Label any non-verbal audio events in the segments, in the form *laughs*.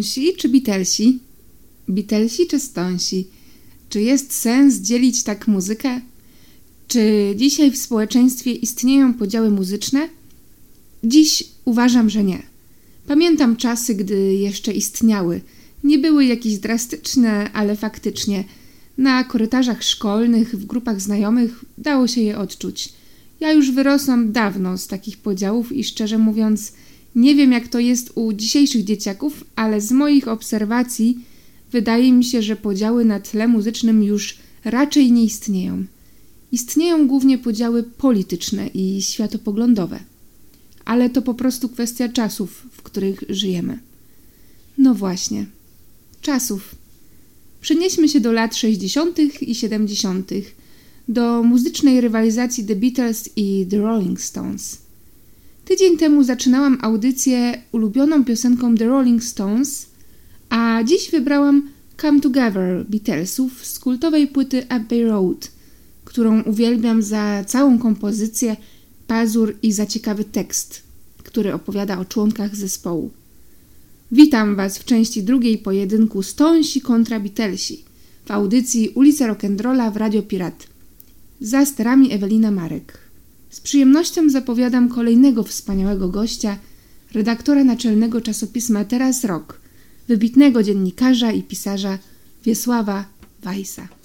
Stonsi czy Beatlesi? Beatlesi czy Stonsi? Czy jest sens dzielić tak muzykę? Czy dzisiaj w społeczeństwie istnieją podziały muzyczne? Dziś uważam, że nie. Pamiętam czasy, gdy jeszcze istniały. Nie były jakieś drastyczne, ale faktycznie na korytarzach szkolnych, w grupach znajomych dało się je odczuć. Ja już wyrosłam dawno z takich podziałów i szczerze mówiąc, nie wiem jak to jest u dzisiejszych dzieciaków, ale z moich obserwacji wydaje mi się, że podziały na tle muzycznym już raczej nie istnieją. Istnieją głównie podziały polityczne i światopoglądowe. Ale to po prostu kwestia czasów, w których żyjemy. No właśnie, czasów. Przenieśmy się do lat 60. i 70., do muzycznej rywalizacji The Beatles i The Rolling Stones. Tydzień temu zaczynałam audycję ulubioną piosenką The Rolling Stones, a dziś wybrałam Come Together Beatlesów z kultowej płyty Abbey Road, którą uwielbiam za całą kompozycję, pazur i za ciekawy tekst, który opowiada o członkach zespołu. Witam Was w części drugiej pojedynku Stonsi kontra Beatlesi w audycji Ulica Rock'n'Rolla w Radio Pirat. Za sterami Ewelina Marek. Z przyjemnością zapowiadam kolejnego wspaniałego gościa, redaktora naczelnego czasopisma Teraz Rock, wybitnego dziennikarza i pisarza Wiesława Wajsa.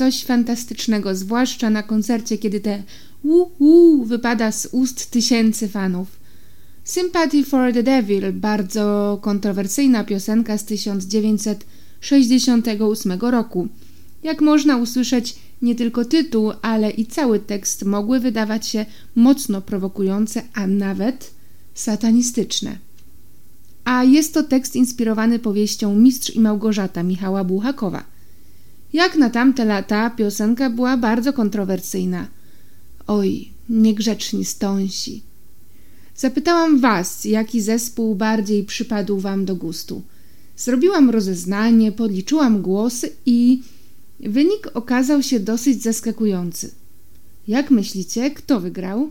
Coś fantastycznego, zwłaszcza na koncercie, kiedy te uu wypada z ust tysięcy fanów. Sympathy for the Devil, bardzo kontrowersyjna piosenka z 1968 roku. Jak można usłyszeć, nie tylko tytuł, ale i cały tekst mogły wydawać się mocno prowokujące, a nawet satanistyczne. A jest to tekst inspirowany powieścią Mistrz i Małgorzata Michała Buchakowa. Jak na tamte lata piosenka była bardzo kontrowersyjna. Oj, niegrzeczni stąsi. Zapytałam was, jaki zespół bardziej przypadł wam do gustu. Zrobiłam rozeznanie, podliczyłam głosy i wynik okazał się dosyć zaskakujący. Jak myślicie, kto wygrał?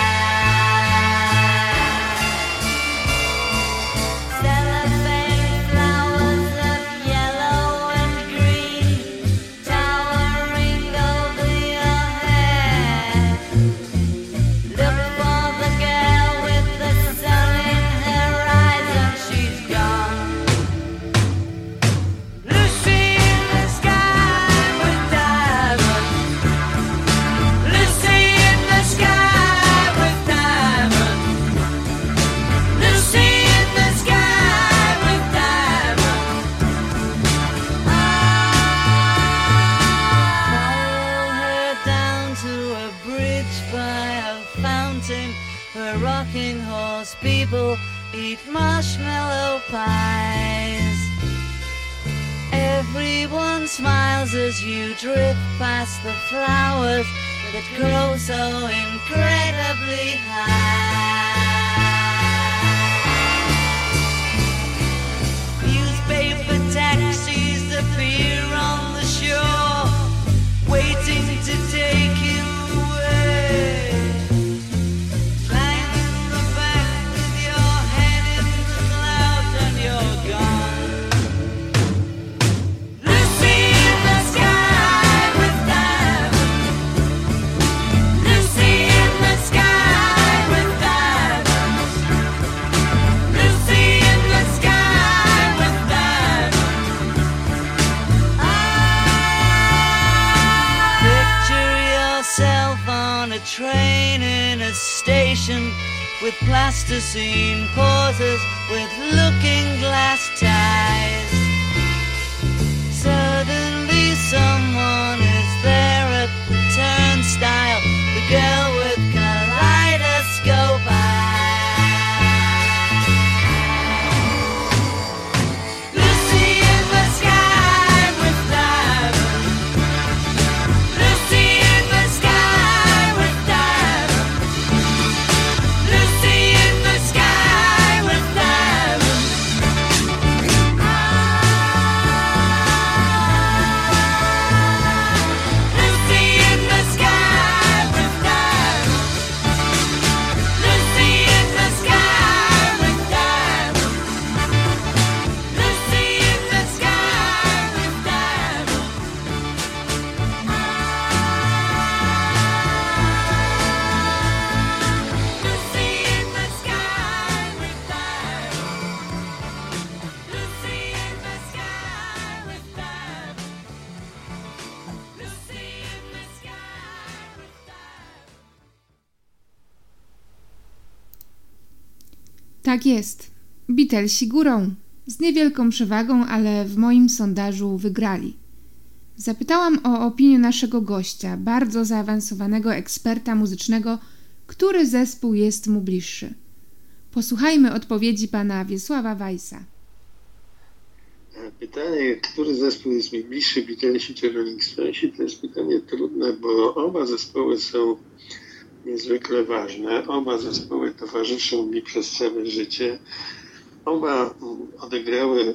Pies. Everyone smiles as you drift past the flowers that grow so incredibly high. Newspaper taxis appear on the shore, waiting to take you with plasticine pauses with looking glass ties. Suddenly someone is there at the turnstile, the girl Tak jest. Beatlesi górą. Z niewielką przewagą, ale w moim sondażu wygrali. Zapytałam o opinię naszego gościa, bardzo zaawansowanego eksperta muzycznego, który zespół jest mu bliższy. Posłuchajmy odpowiedzi pana Wiesława Weissa. Pytanie, który zespół jest mi bliższy, Beatlesi czy Rolling Stonesi, to jest pytanie trudne, bo oba zespoły są niezwykle ważne. Oba zespoły towarzyszą mi przez całe życie. oba odegrały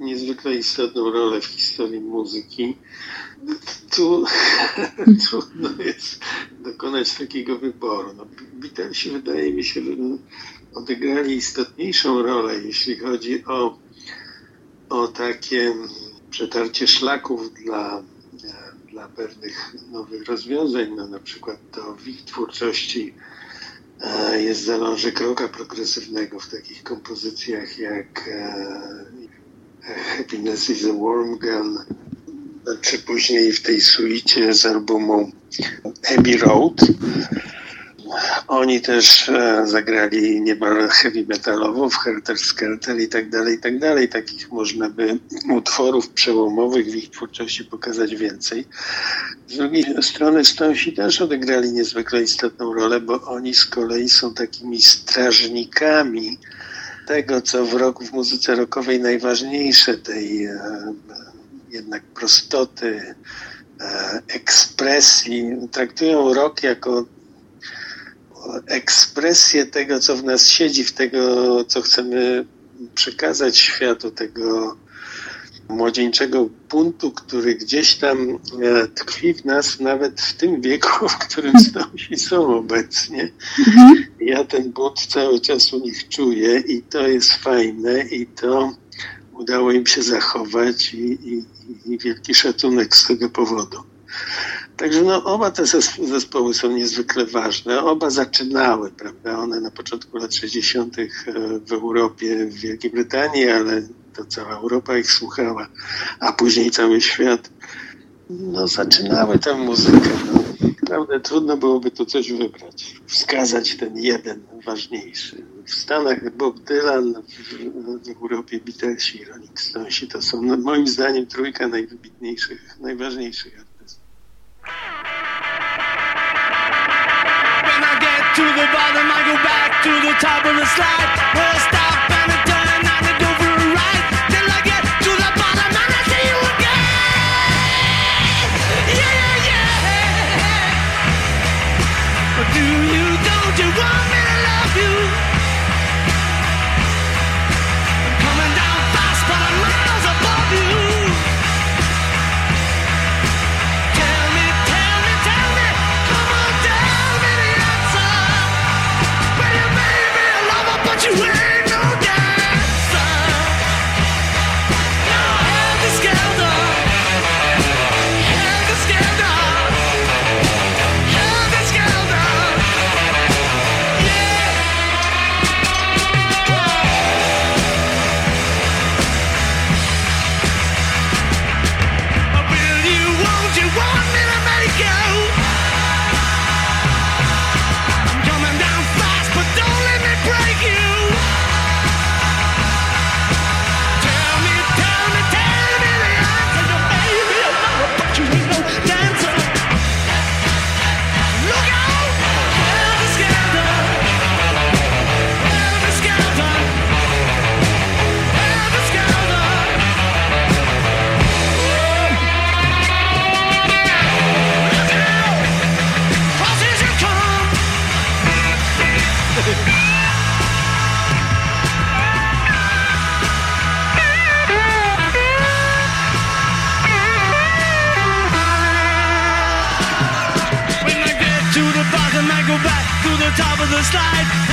niezwykle istotną rolę w historii muzyki. Tu *laughs* trudno jest dokonać takiego wyboru. No, Beatlesi wydaje mi się, że odegrali istotniejszą rolę, jeśli chodzi o, o takie przetarcie szlaków dla, dla pewnych nowych rozwiązań, no, na przykład to w ich twórczości e, jest zalążek roka progresywnego w takich kompozycjach jak e, Happiness is a Warm Gun, czy później w tej suicie z albumu Abbey Road. Oni też e, zagrali niemal heavy metalowo w Helter Skelter i tak dalej, i tak dalej. Takich można by utworów przełomowych w ich twórczości pokazać więcej. Z drugiej strony Stonesi też odegrali niezwykle istotną rolę, bo oni z kolei są takimi strażnikami tego, co w roku w muzyce rockowej najważniejsze, tej e, jednak prostoty, e, ekspresji. Traktują rok jako ekspresję tego, co w nas siedzi, w tego, co chcemy przekazać światu, tego młodzieńczego buntu, który gdzieś tam e, tkwi w nas, nawet w tym wieku, w którym Stąsi są obecnie. Ja ten bunt cały czas u nich czuję i to jest fajne i to udało im się zachować i, i, i wielki szacunek z tego powodu. Także no, oba te zespoły są niezwykle ważne. Oba zaczynały, prawda? One na początku lat 60. E, w Europie, w Wielkiej Brytanii, ale to cała Europa ich słuchała, a później cały świat. No, zaczynały tę muzykę. No. Naprawdę trudno byłoby tu coś wybrać, wskazać ten jeden ważniejszy. W Stanach Bob Dylan, w, w Europie Beatlesi i Rolling Stonesi to są no, moim zdaniem trójka najwybitniejszych, najważniejszych to the bottom, I go back to the top of the slide. Where I stop and I turn and I go for a ride. Till I get to the bottom and I see you again. Yeah, yeah, yeah. Do you, don't you want me slide,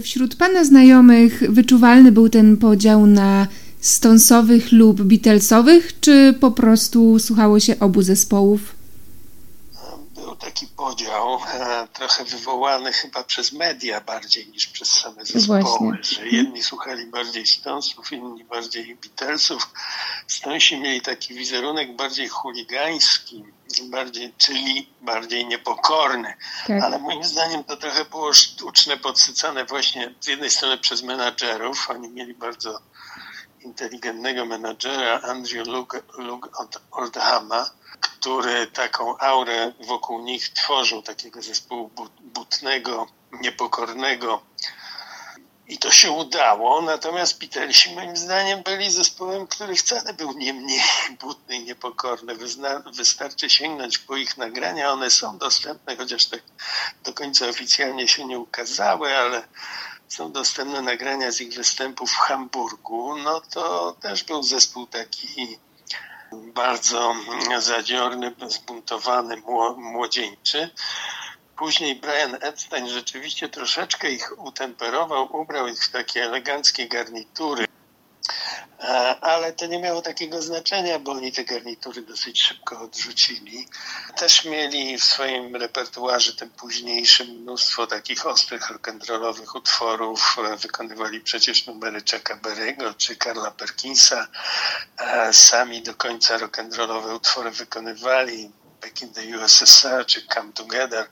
wśród Pana znajomych wyczuwalny był ten podział na Stonesowych lub Beatlesowych, czy po prostu słuchało się obu zespołów? Był taki podział, *laughs* trochę wywołany chyba przez media bardziej niż przez same zespoły, Właśnie. że jedni słuchali bardziej Stonesów, inni bardziej Beatlesów. Stonesi mieli taki wizerunek bardziej chuligański, bardziej, czyli bardziej niepokorny. Tak. Ale moim zdaniem to trochę było sztuczne, podsycane właśnie z jednej strony przez menadżerów. Oni mieli bardzo inteligentnego menadżera, Andrew Luke, Luke Old- Oldhama, który taką aurę wokół nich tworzył, takiego zespołu but- butnego, niepokornego. I to się udało, natomiast Beatlesi moim zdaniem byli zespołem, który wcale był nie mniej *laughs* butny i niepokorny. Wyzna- wystarczy sięgnąć po ich nagrania, one są dostępne, chociaż tak do końca oficjalnie się nie ukazały, ale są dostępne nagrania z ich występów w Hamburgu. No to też był zespół taki bardzo zadziorny, zbuntowany, mło- młodzieńczy. Później Brian Epstein rzeczywiście troszeczkę ich utemperował, ubrał ich w takie eleganckie garnitury. E, Ale to nie miało takiego znaczenia, bo oni te garnitury dosyć szybko odrzucili. Też mieli w swoim repertuarze tym późniejszym mnóstwo takich ostrych rock'n'rollowych utworów. E, Wykonywali przecież numery Chucka Berry'ego czy Karla Perkinsa. E, Sami do końca rock'n'rollowe utwory wykonywali. Back in the USSR czy Come Together.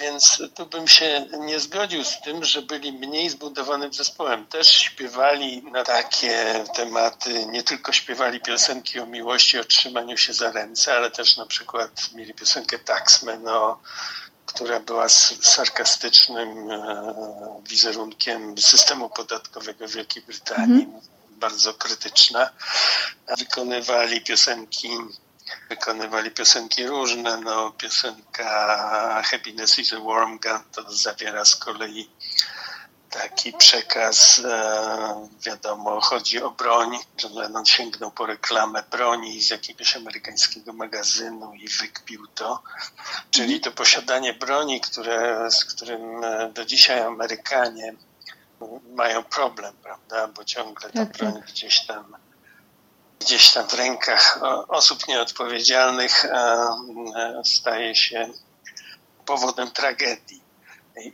Więc tu bym się nie zgodził z tym, że byli mniej zbudowanym zespołem. Też śpiewali na takie tematy, nie tylko śpiewali piosenki o miłości, o trzymaniu się za ręce, ale też na przykład mieli piosenkę Taxman, o, która była sarkastycznym e, wizerunkiem systemu podatkowego Wielkiej Brytanii, bardzo krytyczna. Wykonywali piosenki wykonywali piosenki różne. No, piosenka Happiness is a Warm Gun to zawiera z kolei taki przekaz, e, wiadomo, chodzi o broń. John Lennon sięgnął po reklamę broni z jakiegoś amerykańskiego magazynu i wykpił to. Czyli to posiadanie broni, które, z którym e, do dzisiaj Amerykanie mają problem, prawda, bo ciągle ta Tak, broń tak. gdzieś tam gdzieś tam w rękach o, osób nieodpowiedzialnych e, e, staje się powodem tragedii.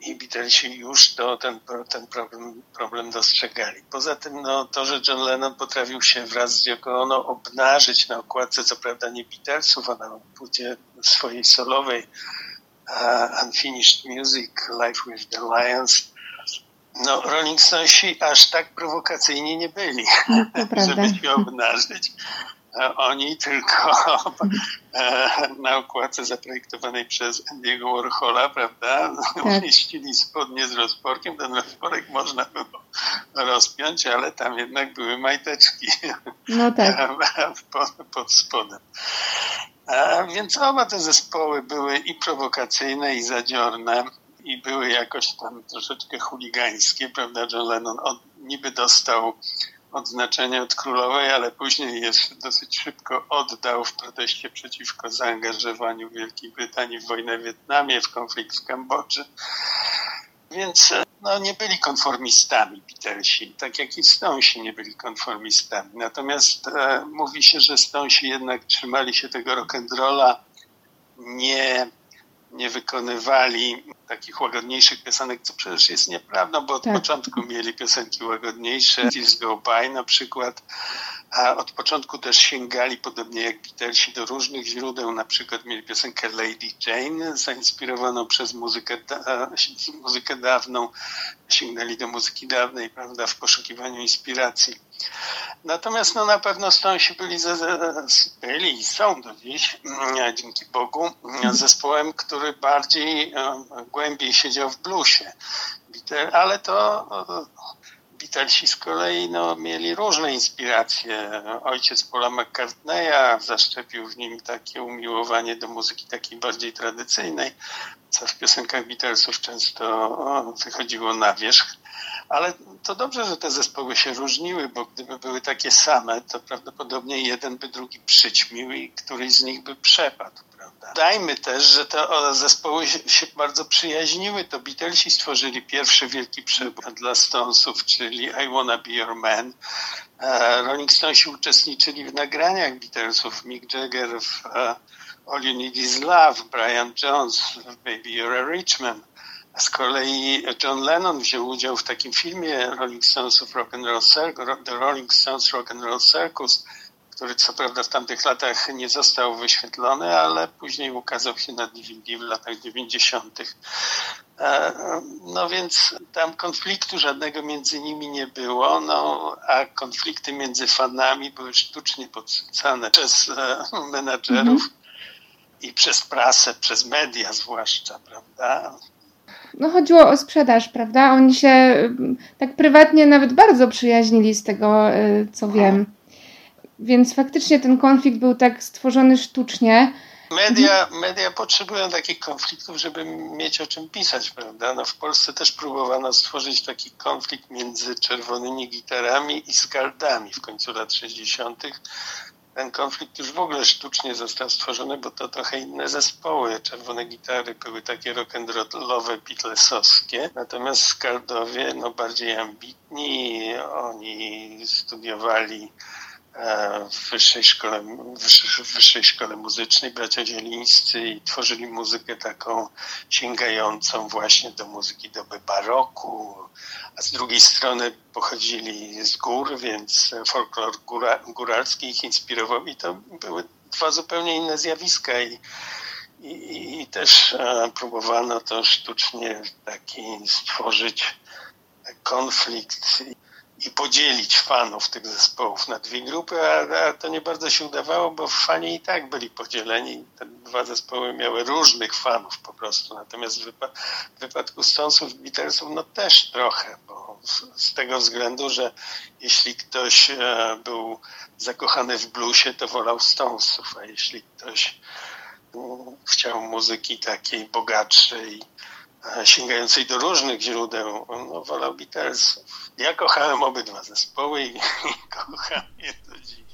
I, Beatlesi już to, ten, ten problem, problem dostrzegali. Poza tym no, to, że John Lennon potrafił się wraz z Yoko Ono obnażyć na okładce, co prawda nie Beatlesów, a na płycie swojej solowej uh, Unfinished Music, Life with the Lions, no, Rolling Stonesi aż tak prowokacyjni nie byli, *laughs* żeby się obnażyć. A Oni tylko e, na okładce zaprojektowanej przez Andy'ego Warhola, prawda, umieścili spodnie z rozporkiem. Ten rozporek można było rozpiąć, ale tam jednak były majteczki No tak. *laughs* pod, pod spodem. A więc oba te zespoły były i prowokacyjne, i zadziorne, i były jakoś tam troszeczkę chuligańskie, prawda? John Lennon od, niby dostał odznaczenie od królowej, ale później je dosyć szybko oddał w proteście przeciwko zaangażowaniu Wielkiej Brytanii w wojnę w Wietnamie, w konflikt w Kambodży. Więc e, no, nie byli konformistami Beatlesi, tak jak i Stonesi nie byli konformistami. Natomiast e, mówi się, że Stonesi jednak trzymali się tego rock'n'rolla, nie, nie wykonywali takich łagodniejszych piosenek, co przecież jest nieprawdą, bo od Tak. początku mieli piosenki łagodniejsze, Tears Go By na przykład, a od początku też sięgali, podobnie jak Beatlesi, do różnych źródeł. Na przykład mieli piosenkę Lady Jane, zainspirowaną przez muzykę, da, muzykę dawną. Sięgnęli do muzyki dawnej, prawda, w poszukiwaniu inspiracji. Natomiast no, na pewno Stonesi byli, ze, ze- byli i są do dziś, mm, dzięki Bogu, mm, zespołem, który bardziej, głębiej siedział w bluesie. Ale to Beatlesi z kolei no, mieli różne inspiracje. Ojciec Paula McCartneya zaszczepił w nim takie umiłowanie do muzyki takiej bardziej tradycyjnej, co w piosenkach Beatlesów często wychodziło na wierzch. Ale to dobrze, że te zespoły się różniły, bo gdyby były takie same, to prawdopodobnie jeden by drugi przyćmił i któryś z nich by przepadł? Dajmy też, że te zespoły się, się bardzo przyjaźniły. To Beatlesi stworzyli pierwszy wielki przebój dla Stonesów, czyli I Wanna Be Your Man. E, Rolling Stonesi uczestniczyli w nagraniach Beatlesów, Mick Jagger w e, All You Need Is Love, Brian Jones w Baby You're a Rich Man. Z kolei John Lennon wziął udział w takim filmie Rolling Stonesów Rock and Roll Circus, The Rolling Stones Rock and Roll Circus, który co prawda w tamtych latach nie został wyświetlony, ale później ukazał się na DVD w latach 90. E, no więc tam konfliktu żadnego między nimi nie było, no, a konflikty między fanami były sztucznie podsycane przez e, menadżerów mm -hmm. i przez prasę, przez media zwłaszcza, prawda? No chodziło o sprzedaż, prawda? Oni się mm, tak prywatnie nawet bardzo przyjaźnili z tego, e, co wiem. Więc faktycznie ten konflikt był tak stworzony sztucznie. Media, media potrzebują takich konfliktów, żeby mieć o czym pisać, prawda? No w Polsce też próbowano stworzyć taki konflikt między czerwonymi gitarami i skaldami w końcu lat 60. Ten konflikt już w ogóle sztucznie został stworzony, bo to trochę inne zespoły. Czerwone gitary były takie rock'n'rollowe, beatlesowskie, natomiast skaldowie no bardziej ambitni, oni studiowali w wyższej szkole, w wyższej szkole muzycznej. Bracia Zielińscy i tworzyli muzykę taką sięgającą właśnie do muzyki doby baroku, a z drugiej strony pochodzili z gór, więc folklor góra, góralski ich inspirował i to były dwa zupełnie inne zjawiska i, i, i też e, próbowano to sztucznie taki stworzyć konflikt i podzielić fanów tych zespołów na dwie grupy, a, a, to nie bardzo się udawało, bo fani i tak byli podzieleni. Te dwa zespoły miały różnych fanów po prostu. Natomiast w, wypa w wypadku Stonesów i Beatlesów no też trochę, bo z, z tego względu, że jeśli ktoś e, był zakochany w bluesie, to wolał Stonesów, a jeśli ktoś um, chciał muzyki takiej bogatszej, sięgającej do różnych źródeł, no wolał Beatlesów. Ja kochałem obydwa zespoły i, *laughs* kocham je do dziś.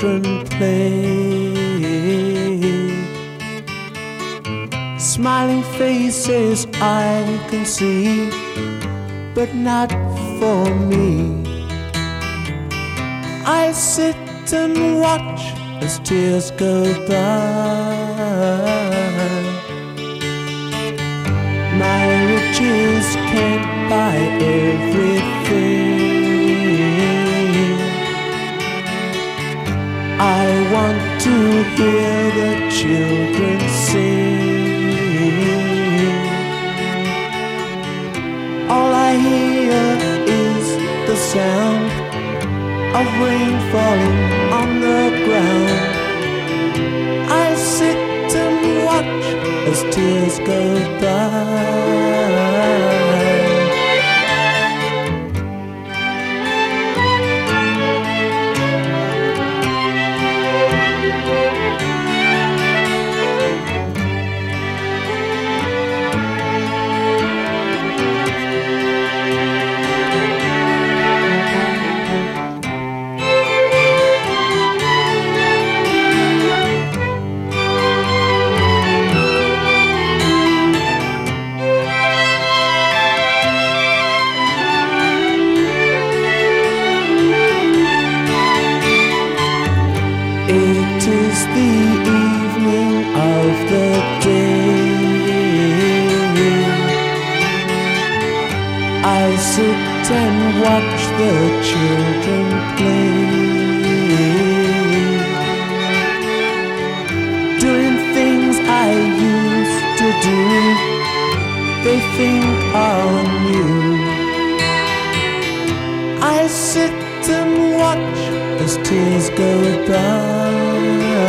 Children play. Smiling faces I can see, but not for me. I sit and watch as tears go by. My riches can't buy everything. I want to hear the children sing. All I hear is the sound of rain falling on the ground. I sit and watch as tears go by. The children play. Doing things I used to do, they think are new. I sit and watch as tears go by.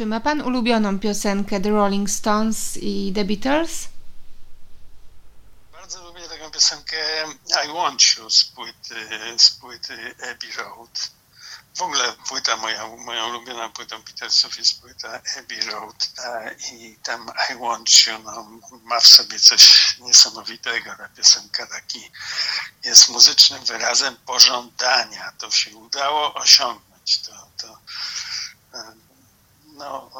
Czy ma pan ulubioną piosenkę The Rolling Stones i The Beatles? Bardzo lubię taką piosenkę I Want You z płyty, z płyty Abbey Road. W ogóle płyta moja, moją ulubioną płytą Beatlesów jest płyta Abbey Road i tam I Want You no, ma w sobie coś niesamowitego. Ta piosenka taki jest muzycznym wyrazem pożądania. To się udało osiągnąć. To, to no,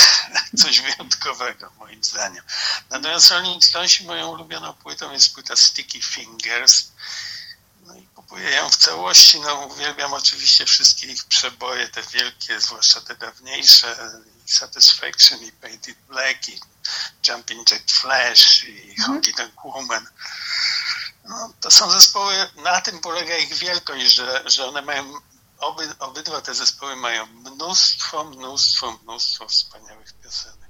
*laughs* coś wyjątkowego moim zdaniem. Natomiast Rolling Stonesi moją ulubioną płytą jest płyta Sticky Fingers. No i kupuję ją w całości. No, uwielbiam oczywiście wszystkie ich przeboje, te wielkie, zwłaszcza te dawniejsze, i Satisfaction, i Painted Black, i Jumping Jack Flash, i Honky Tonk Woman. No, to są zespoły, na tym polega ich wielkość, że, że one mają Oby, obydwa te zespoły mają mnóstwo, mnóstwo, mnóstwo wspaniałych piosenek.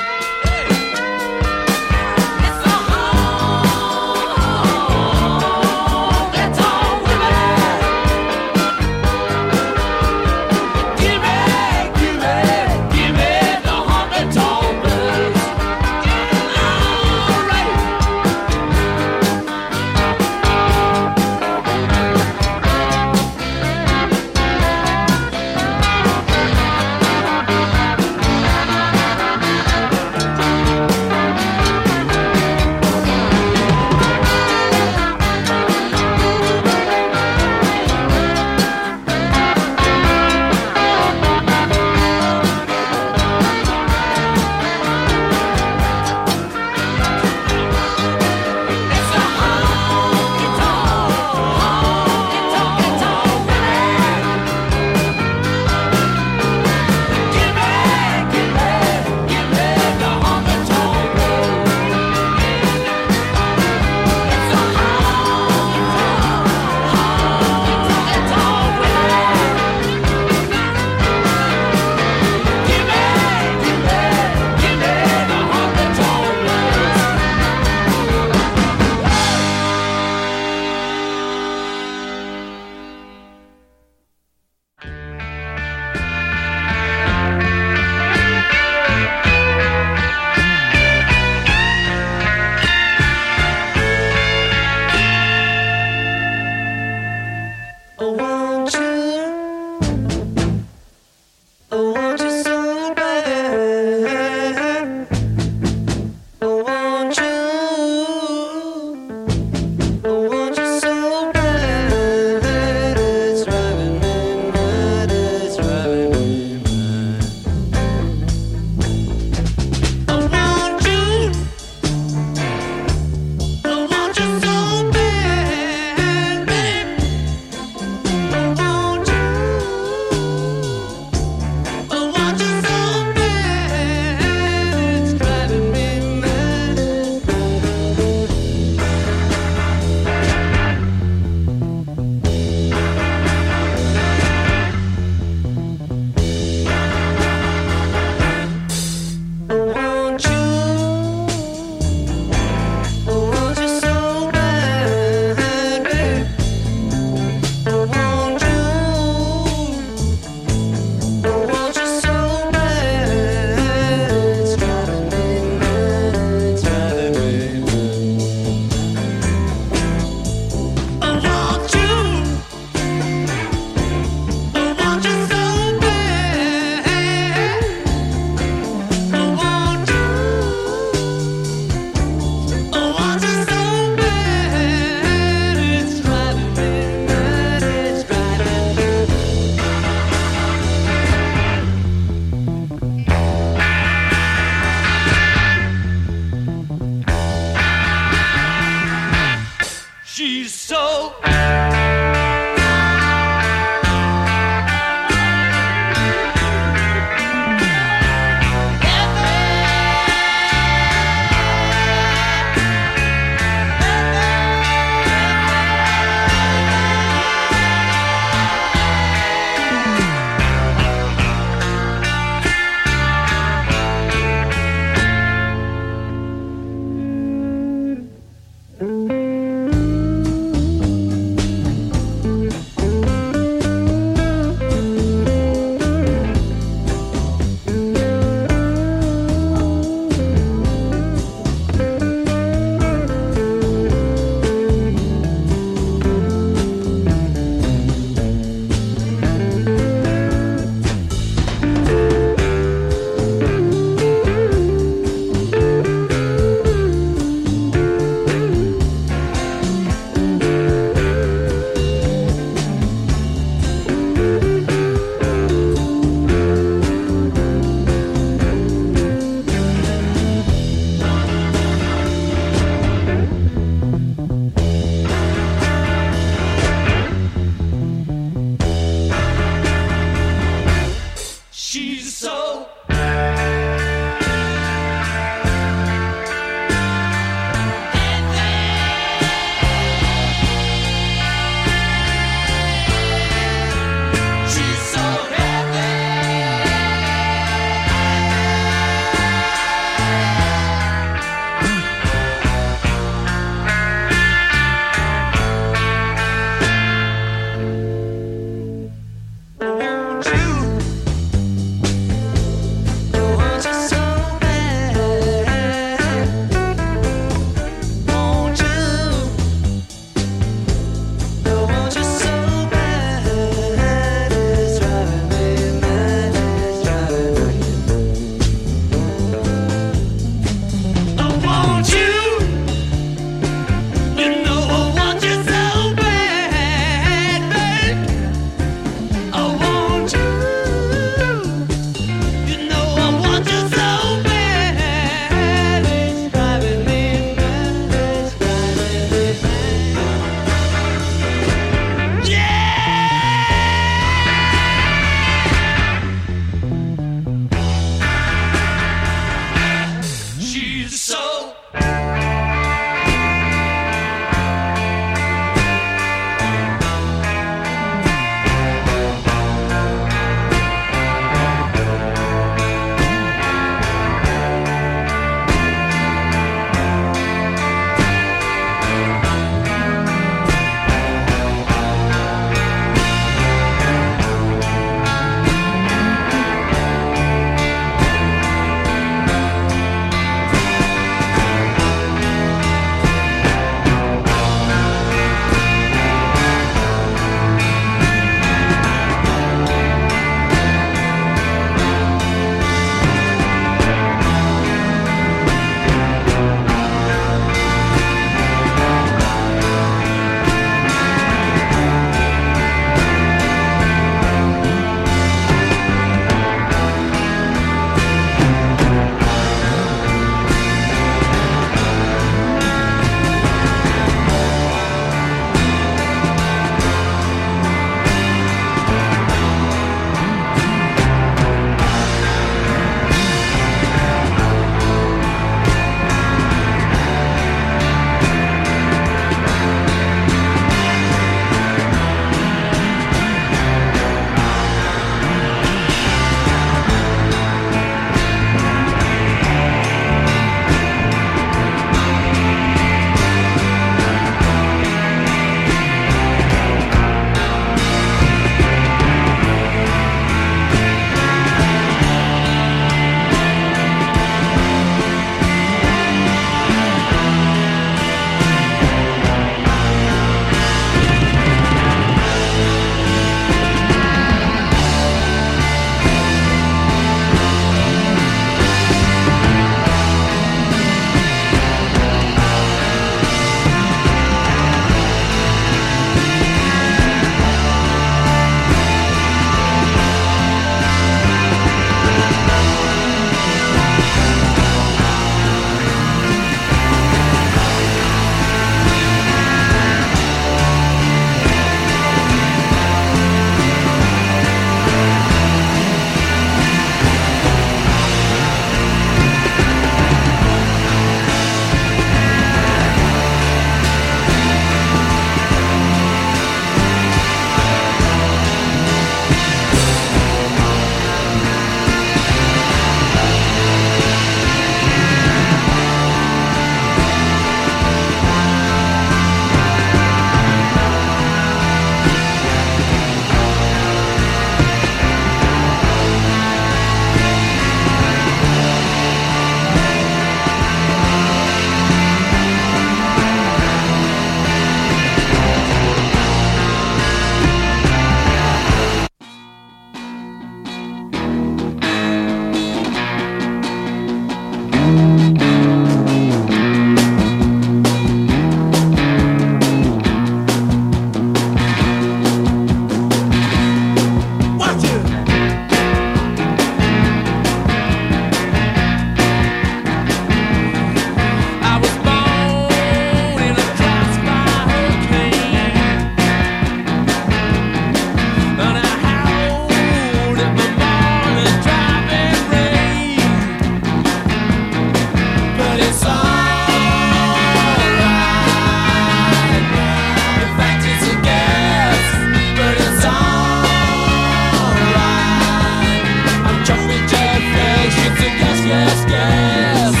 Yes.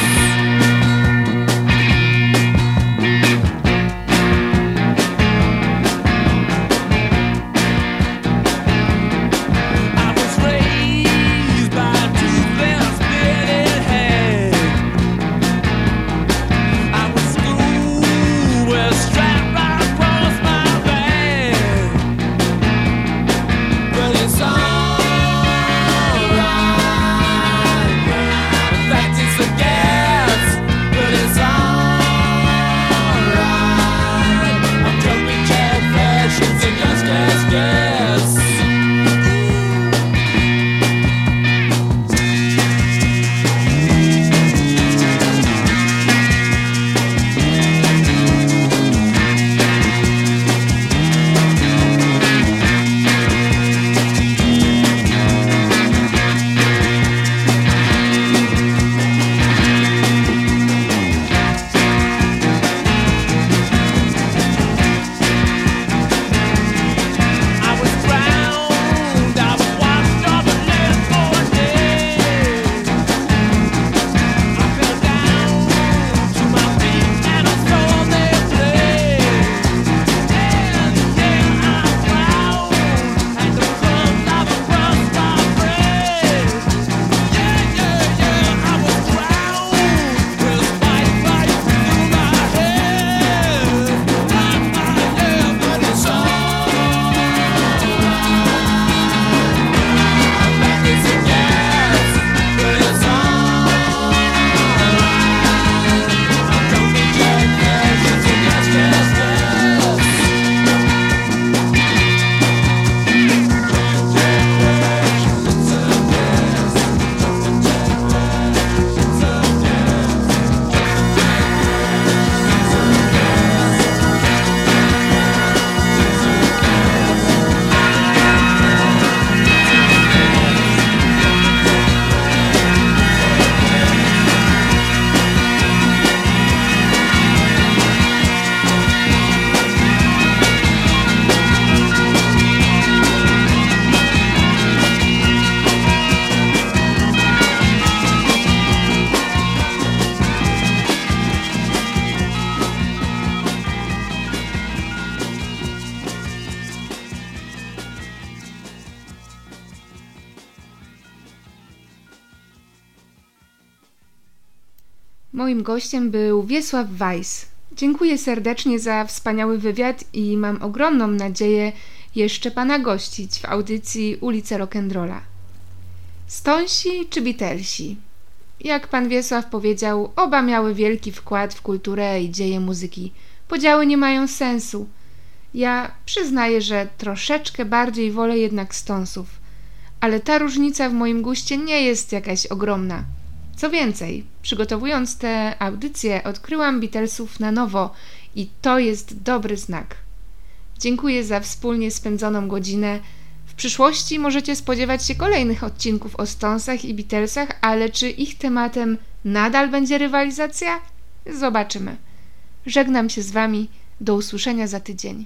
Moim gościem był Wiesław Weiss. Dziękuję serdecznie za wspaniały wywiad i mam ogromną nadzieję jeszcze pana gościć w audycji Ulice Rock'n'Rolla. Stonsi czy Beatlesi? Jak pan Wiesław powiedział, oba miały wielki wkład w kulturę i dzieje muzyki. Podziały nie mają sensu. Ja przyznaję, że troszeczkę bardziej wolę jednak Stonsów, ale ta różnica w moim guście nie jest jakaś ogromna. Co więcej, przygotowując tę audycję, odkryłam Beatlesów na nowo i to jest dobry znak. Dziękuję za wspólnie spędzoną godzinę. W przyszłości możecie spodziewać się kolejnych odcinków o Stonesach i Beatlesach, ale czy ich tematem nadal będzie rywalizacja? Zobaczymy. Żegnam się z Wami. Do usłyszenia za tydzień.